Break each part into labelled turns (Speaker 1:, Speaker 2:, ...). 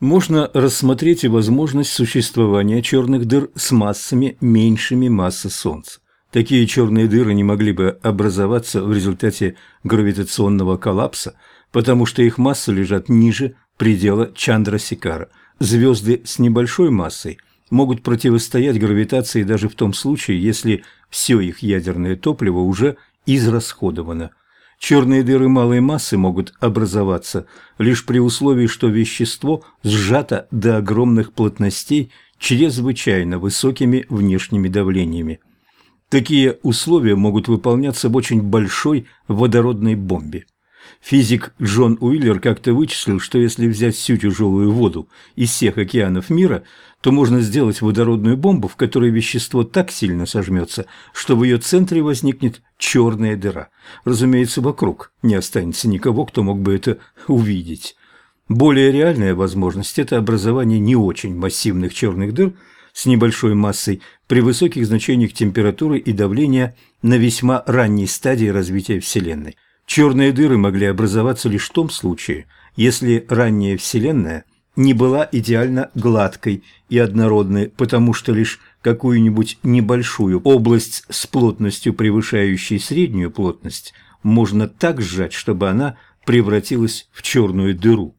Speaker 1: Можно рассмотреть и возможность существования черных дыр с массами меньшими массы Солнца. Такие черные дыры не могли бы образоваться в результате гравитационного коллапса, потому что их массы лежат ниже предела Чандрасикара. Звезды с небольшой массой могут противостоять гравитации даже в том случае, если все их ядерное топливо уже израсходовано. Черные дыры малой массы могут образоваться лишь при условии, что вещество сжато до огромных плотностей чрезвычайно высокими внешними давлениями. Такие условия могут выполняться в очень большой водородной бомбе. Физик Джон Уиллер как-то вычислил, что если взять всю тяжелую воду из всех океанов мира, то можно сделать водородную бомбу, в которой вещество так сильно сожмется, что в ее центре возникнет черная дыра. Разумеется, вокруг не останется никого, кто мог бы это увидеть. Более реальная возможность – это образование не очень массивных черных дыр с небольшой массой при высоких значениях температуры и давления на весьма ранней стадии развития Вселенной. Черные дыры могли образоваться лишь в том случае, если ранняя Вселенная не была идеально гладкой и однородной, потому что лишь какую-нибудь небольшую область с плотностью, превышающей среднюю плотность, можно так сжать, чтобы она превратилась в черную дыру.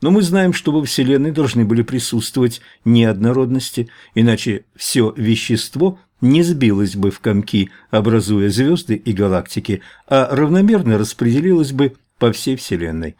Speaker 1: Но мы знаем, что во Вселенной должны были присутствовать неоднородности, иначе все вещество не сбилось бы в комки, образуя звезды и галактики, а равномерно распределилось бы по всей Вселенной.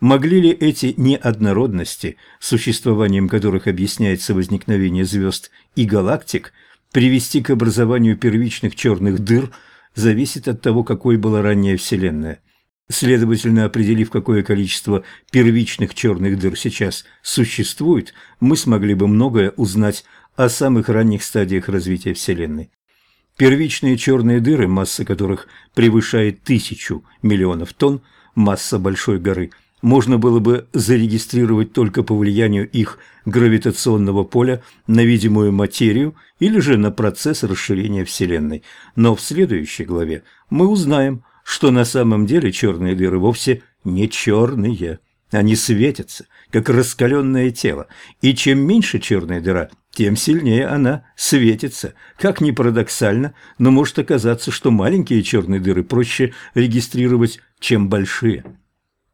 Speaker 1: Могли ли эти неоднородности, существованием которых объясняется возникновение звезд и галактик, привести к образованию первичных черных дыр, зависит от того, какой была ранняя Вселенная. Следовательно, определив, какое количество первичных черных дыр сейчас существует, мы смогли бы многое узнать о самых ранних стадиях развития Вселенной. Первичные черные дыры, масса которых превышает тысячу миллионов тонн, масса Большой горы, можно было бы зарегистрировать только по влиянию их гравитационного поля на видимую материю или же на процесс расширения Вселенной. Но в следующей главе мы узнаем, что на самом деле черные дыры вовсе не черные. Они светятся, как раскаленное тело, и чем меньше черная дыра, тем сильнее она светится. Как ни парадоксально, но может оказаться, что маленькие черные дыры проще регистрировать, чем большие.